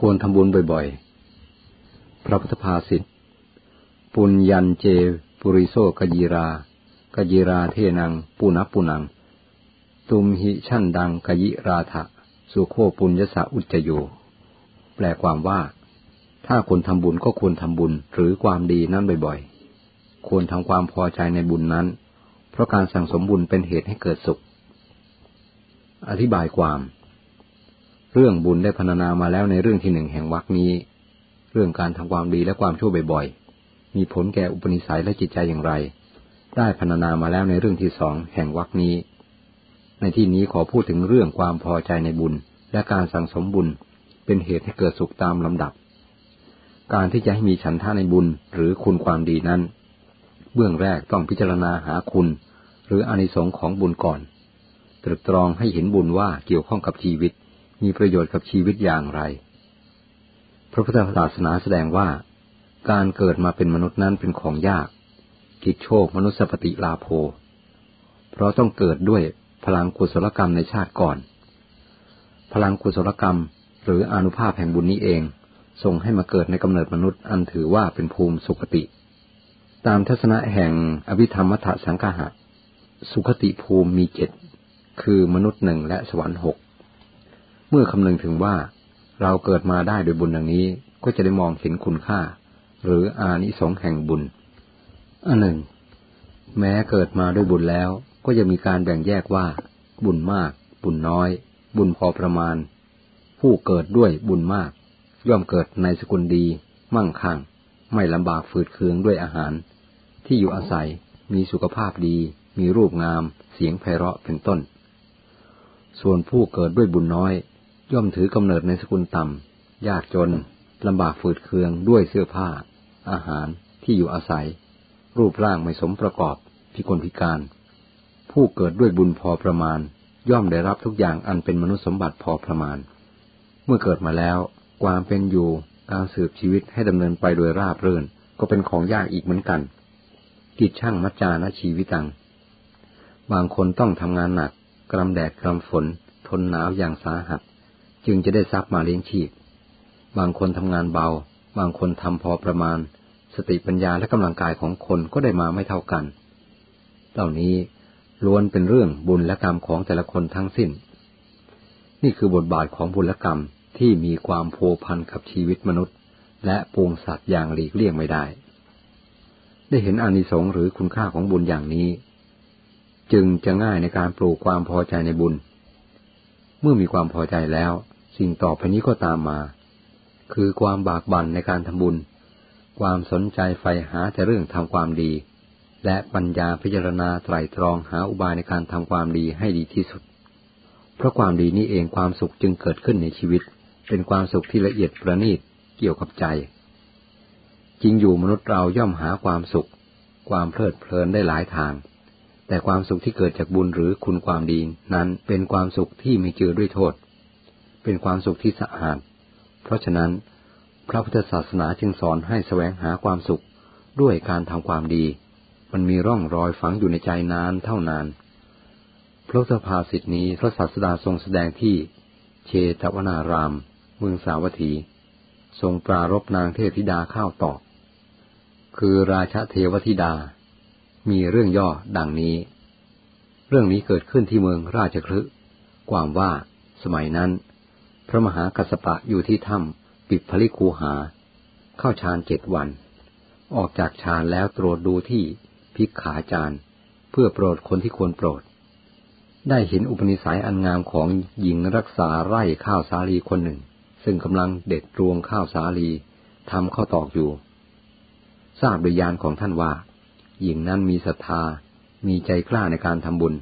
ควรทำบุญบ่อยๆ พระพุทธภาษิตปุญญันเจ ปุริโซกยีรากยีราเทนัง ปุนัปุนัง ตุมหิชั่นดังกยิราทะสุโคปุญญสะอุจจโย แปลความว่า ถ้าคนทำบุญก็ควรทำบุญหรือความดีนั้นบ่อยๆ ควรทำความพอใจในบุญนั้น เพราะการสั่งสมบุญเป็นเหตุให้เกิดสุข อธิบายความ เรื่องบุญได้พรรณนามาแล้วในเรื่องที่หนึ่งแห่งวรรคนี้ เรื่องการทำความดีและความชั่วบ่อยๆ มีผลแก่อุปนิสัยและจิตใจอย่างไร ได้พรรณนามาแล้วในเรื่องที่สองแห่งวรรคนี้ ในที่นี้ขอพูดถึงเรื่องความพอใจในบุญ และการสั่งสมบุญ เป็นเหตุให้เกิดสุขตามลำดับ การที่จะให้มีฉันท่าในบุญหรือคุณความดีนั้น เบื้องแรกต้องพิจารณาหาคุณ หรืออนิสงค์ของบุญก่อน ตรึกตรองให้เห็นบุญว่าเกี่ยวข้องกับชีวิต มีประโยชน์กับชีวิตอย่างไร พระพุทธศาสนาแสดงว่า การเกิดมาเป็นมนุษย์นั้นเป็นของยาก กิจโชคมนุษย์สปติลาโภ เพราะต้องเกิดด้วยพลังกุศลกรรมในชาติก่อน พลังกุศลกรรมหรืออนุภาพแห่งบุญนี้เองส่งให้มาเกิดในกำเนิดมนุษย์อันถือว่าเป็นภูมิสุขติ ตามทัศนะแห่งอภิธรรมมัทสังคหะ สุขติภูมิมีเจ็ดคือมนุษย์หนึ่งและสวรรค์หก เมื่อคำนึงถึงว่าเราเกิดมาได้โดยบุญดังนี้ก็จะได้มองเห็นคุณค่า หรืออานิสงส์แห่งบุญ อันหนึ่ง แม้เกิดมาด้วยบุญแล้ว ก็จะมีการแบ่งแยกว่า บุญมาก บุญน้อย บุญพอประมาณ ผู้เกิดด้วยบุญมาก ย่อมเกิดในสกุลดี มั่งคั่ง ไม่ลำบากฝืดเคืองด้วยอาหาร ที่อยู่อาศัยมีสุขภาพดี มีรูปงาม เสียงไพเราะเป็นต้น ส่วนผู้เกิดด้วยบุญน้อย ย่อมถือกำเนิดในสกุลต่ำ ยากจนลำบากฝืดเคืองด้วยเสื้อผ้า อาหารที่อยู่อาศัย รูปร่างไม่สมประกอบพิกลพิการ ผู้เกิดด้วยบุญพอประมาณ ย่อมได้รับทุกอย่างอันเป็นมนุษย์สมบัติพอประมาณ เมื่อเกิดมาแล้ว ความเป็นอยู่การสืบชีวิตให้ดำเนินไปโดยราบรื่นก็เป็นของยากอีกเหมือนกัน กิจช่างมัจจานะชีวิตัง บางคนต้องทำงานหนักกรำแดดกรำฝน ทนหนาวอย่างสาหัส จึงจะได้ทรัพย์มาเลี้ยงชีพ บางคนทำงานเบา บางคนทำพอประมาณ สติปัญญาและกำลังกายของคนก็ได้มาไม่เท่ากัน เหล่านี้ล้วนเป็นเรื่องบุญและกรรมของแต่ละคนทั้งสิ้น นี่คือบทบาทของบุญและกรรมที่มีความโพพันกับชีวิตมนุษย์ และปวงสัตว์อย่างหลีกเลี่ยงไม่ได้ ได้เห็นอานิสงส์หรือคุณค่าของบุญอย่างนี้ จึงจะง่ายในการปลูกความพอใจในบุญ เมื่อมีความพอใจแล้ว สิ่งต่อไปนี้ก็ตามมา คือความบากบั่นในการทำบุญ ความสนใจใฝ่หาแต่เรื่องทำความดี และปัญญาพิจารณาไตรตรองหาอุบายในการทำความดีให้ดีที่สุด เพราะความดีนี้เองความสุขจึงเกิดขึ้นในชีวิต เป็นความสุขที่ละเอียดประณีตเกี่ยวกับใจ จริงอยู่มนุษย์เราย่อมหาความสุข ความเพลิดเพลินได้หลายทางแต่ความสุขที่เกิดจากบุญหรือคุณความดีนั้นเป็นความสุขที่มีเจือด้วยโทษ เป็นความสุขที่สะอาด เพราะฉะนั้น พระพุทธศาสนาจึงสอนให้แสวงหาความสุขด้วยการทำความดี มันมีร่องรอยฝังอยู่ในใจนานเท่านาน พระพุทธภาษิตนี้พระศาสดาทรงแสดงที่เชตวนาราม เมืองสาวัตถี ทรงปรารบนางเทพธิดาข้าวตอก คือราชเทวธิดา มีเรื่องย่อดังนี้ เรื่องนี้เกิดขึ้นที่เมืองราชคลึกความว่าสมัยนั้น พระมหากัสปะอยู่ที่ถ้ำปิดพลิคูหา เข้าฌานเจ็ดวัน ออกจากฌานแล้วตรวจดูที่พิกขาจารย์ เพื่อโปรดคนที่ควรโปรด ได้เห็นอุปนิสัยอันงามของหญิงรักษาไร่ข้าวสาลีคนหนึ่ง ซึ่งกำลังเด็ดรวงข้าวสาลีทำข้าวตอกอยู่ ทราบโดยยานของท่านว่า หญิงนั้นมีศรัทธา มีใจกล้าในการทำบุญ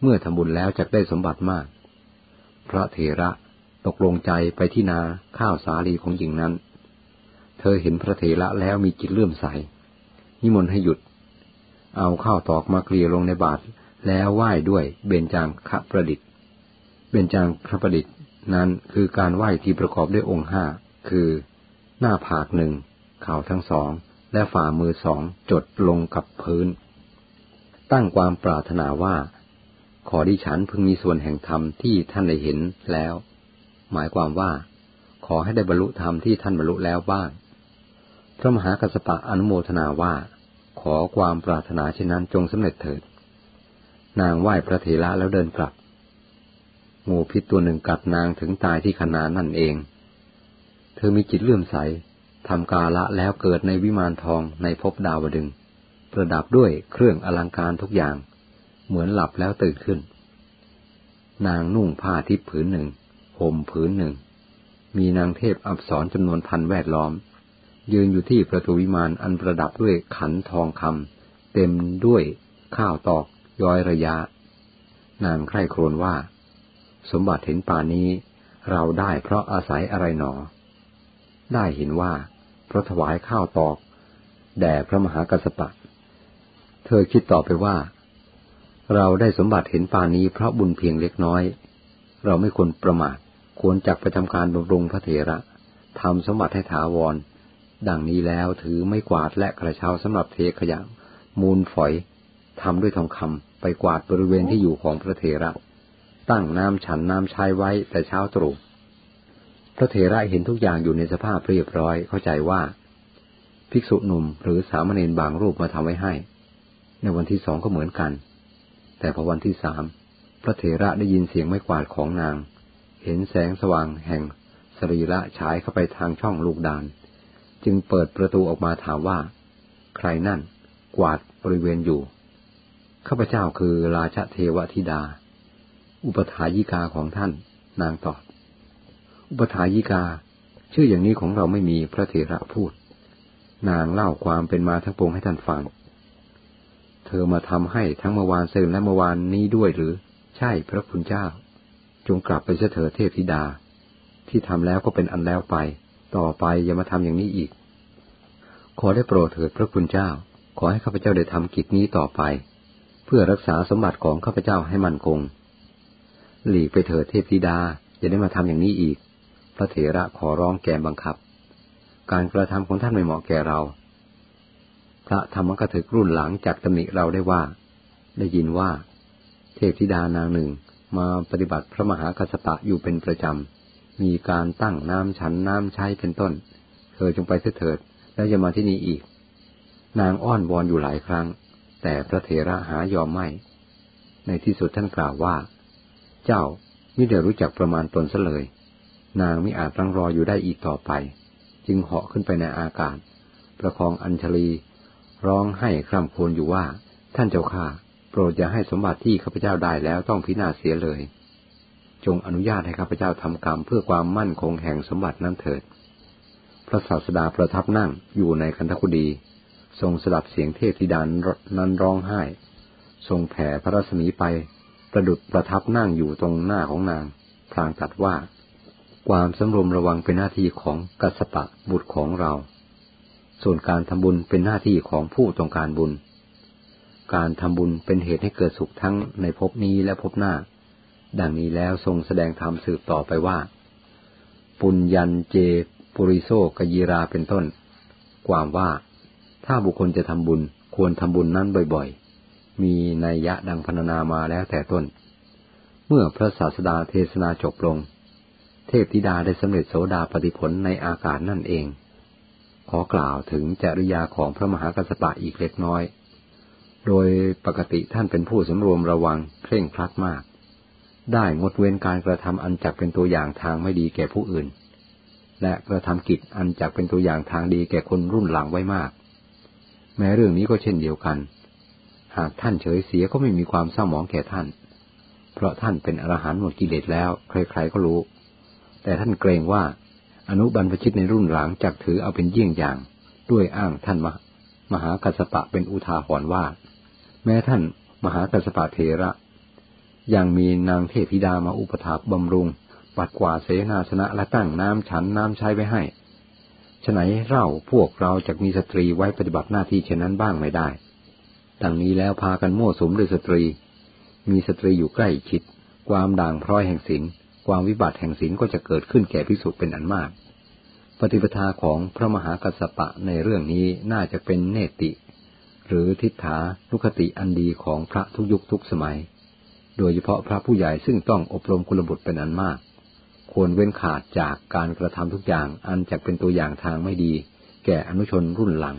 เมื่อทำบุญแล้วจะได้สมบัติมาก พระเถระ ตกลงใจไปที่นาข้าวสาลีของหญิงนั้น เธอเห็นพระเถระแล้วมีจิตเลื่อมใส นิมนต์ให้หยุด เอาข้าวตอกมาเกลี่ยลงในบาตรแล้วไหว้ด้วยเบญจางคประดิษฐ์ เบญจางคประดิษฐ์นั้นคือการไหว้ที่ประกอบด้วยองค์ห้า คือ หน้าผากหนึ่งข่าทั้งสอง และฝ่ามือสองจดลงกับพื้น ตั้งความปรารถนาว่า ขอดิฉันพึงมีส่วนแห่งธรรมที่ท่านได้เห็นแล้ว หมายความว่า ขอให้ได้บรรลุธรรมที่ท่านบรรลุแล้วบ้าง พระมหากัสปะอนุโมทนาว่า ขอความปรารถนาเช่นนั้นจงสำเร็จเถิด นางไหว้พระเถระแล้วเดินกลับ งูพิษตัวหนึ่งกัดนางถึงตายที่ขนานั่นเอง เธอมีจิตเลื่อมใสทำกาละแล้วเกิดในวิมานทองในภพดาวดึง ประดับด้วยเครื่องอลังการทุกอย่าง เหมือนหลับแล้วตื่นขึ้น นางนุ่งผ้าทิพผืนหนึ่ง ห่มผืนหนึ่ง มีนางเทพอับสรจำนวนพันแวดล้อม ยืนอยู่ที่ประตูวิมานอันประดับด้วยขันทองคำเต็มด้วยข้าวตอกย้อยระยะ นางใคร่ครวญว่า สมบัติเห็นป่านี้ เราได้เพราะอาศัยอะไรหนอ ได้เห็นว่าเพราะถวายข้าวตอก แด่พระมหากัสปะเธอคิดต่อไปว่า เราได้สมบัติเห็นปานี้เพราะบุญเพียงเล็กน้อย เราไม่ควรประมาท ควรจักไปทำการบำรุงพระเถระทำสมบัติให้ถาวร ดังนี้แล้วถือไม่กวาดและกระเช้าสำหรับเทขยะ มูลฝอยทำด้วยทองคำไปกวาดบริเวณที่อยู่ของพระเถระ ตั้งน้ำฉันน้ำชายไว้แต่เช้าตรู่พระเถระเห็นทุกอย่างอยู่ในสภาพเรียบร้อยเข้าใจว่า ภิกษุหนุ่มหรือสามเณรบางรูปมาทำไว้ให้ ในวันที่สองก็เหมือนกัน แต่พอวันที่สามพระเถระได้ยินเสียงไม่กวาดของนาง ห็นแสงสว่างแห่งสรีระฉายเข้าไปทางช่องลูกดาน จึงเปิดประตูออกมาถามว่า ใครนั่น กวาดบริเวณอยู่ ข้าพเจ้าคือราชเทวธิดา อุปถายิกาของท่าน นางตอบ อุปถายิกา ชื่ออย่างนี้ของเราไม่มีพระเถระพูด นางเล่าความเป็นมาทั้งปวงให้ท่านฟัง เธอมาทำให้ทั้งเมื่อวานเซินและเมื่อวานนี้ด้วยหรือ ใช่พระคุณเจ้า จงกลับไปเถิดเทพธิดา ที่ทำแล้วก็เป็นอันแล้วไป ต่อไปอย่ามาทำอย่างนี้อีก ขอได้โปรดเถิดพระคุณเจ้า ขอให้ข้าพเจ้าได้ทำกิจนี้ต่อไป เพื่อรักษาสมบัติของข้าพเจ้าให้มั่นคง หลีกไปเถิดเทพธิดาอย่าได้มาทำอย่างนี้อีก พระเถระขอร้องแก่บังคับ การกระทำของท่านไม่เหมาะแก่เรา พระธรรมกถึกรุ่นหลังจากตำหนิเราได้ว่า ได้ยินว่า เทพธิดานางหนึ่ง มาปฏิบัติพระมหากัสปะอยู่เป็นประจำ มีการตั้งน้ำฉันน้ำใช้เป็นต้น เธอจงไปเถิด แล้วจะมาที่นี่อีก นางอ้อนวอนอยู่หลายครั้ง แต่พระเถระหายอมไม่ ในที่สุดท่านกล่าวว่า เจ้าไม่ได้รู้จักประมาณตนซะเลย นางไม่อาจรังรออยู่ได้อีกต่อไป จึงเหาะขึ้นไปในอากาศ ประคองอัญชลี ร้องให้คร่ำครวญอยู่ว่า ท่านเจ้าข้า รดอย่าให้สมบัติที่ข้าพเจ้าได้แล้วต้องพินาศเสียเลย จงอนุญาตให้ข้าพเจ้าทำกรรมเพื่อความมั่นคงแห่งสมบัตินั้นเถิด พระศาสดาประทับนั่งอยู่ในคันธคุดี ทรงสดับเสียงเทพธิดานนั้นร้องไห้ ทรงแผ่พระรัศมีไป ประดุดประทับนั่งอยู่ตรงหน้าของนาง พลางตัดว่า ความสำรวมระวังเป็นหน้าที่ของกัสปะบุตรของเรา ส่วนการทำบุญเป็นหน้าที่ของผู้ต้องการบุญ การทำบุญเป็นเหตุให้เกิดสุขทั้งในภพนี้และภพหน้า ดังนี้แล้วทรงแสดงธรรมสืบต่อไปว่า ปุญญันเจ ปุริโซกยีราเป็นต้น ความว่า ถ้าบุคคลจะทำบุญควรทำบุญนั้นบ่อยๆ มีนัยยะดังพรรณนามาแล้วแต่ต้น เมื่อพระศาสดาเทศนาจบลง เทพธิดาได้สำเร็จโสดาปฏิผลในอากาศนั่นเอง ขอกล่าวถึงจริยาของพระมหากัสปะอีกเล็กน้อย โดยปกติท่านเป็นผู้สำรวมระวังเคร่งครัดมาก ได้งดเว้นการกระทำอันจักเป็นตัวอย่างทางไม่ดีแก่ผู้อื่น และกระทำกิจอันจักเป็นตัวอย่างทางดีแก่คนรุ่นหลังไว้มาก แม้เรื่องนี้ก็เช่นเดียวกัน หากท่านเฉยเสียก็ไม่มีความเศร้าหมองแก่ท่าน เพราะท่านเป็นอรหันต์หมดกิเลสแล้ว ใครๆก็รู้ แต่ท่านเกรงว่าอนุบรรพชิตในรุ่นหลังจักถือเอาเป็นเยี่ยงอย่าง ด้วยอ้างท่านมมหากัสปะเป็นอุทาหรณ์ว่า แม้ท่านมหากัสปะเทระ ยังมีนางเทพธิดามาอุปถากบำรุง ปัดกวาเสนาสนะและตั้งน้ำฉันน้ำใช้ไว้ให้ฉไหนเราพวกเราจะมีสตรีไว้ปฏิบัติหน้าที่เช่นนั้นบ้างไม่ได้ ดังนี้แล้วพากันมั่วสุมด้วยสตรี มีสตรีอยู่ใกล้ชิด ความด่างพร้อยแห่งศีล ความวิบัติแห่งศีลก็จะเกิดขึ้นแก่ภิกษุเป็นอันมาก ปฏิปทาของพระมหากัสสปะในเรื่องนี้น่าจะเป็นเนติ หรือทิฏฐานุคติอันดีของพระทุกยุคทุกสมัย โดยเฉพาะพระผู้ใหญ่ซึ่งต้องอบรมกุลบุตรเป็นอันมาก ควรเว้นขาดจากการกระทำทุกอย่างอันจะเป็นตัวอย่างทางไม่ดี แก่อนุชนรุ่นหลัง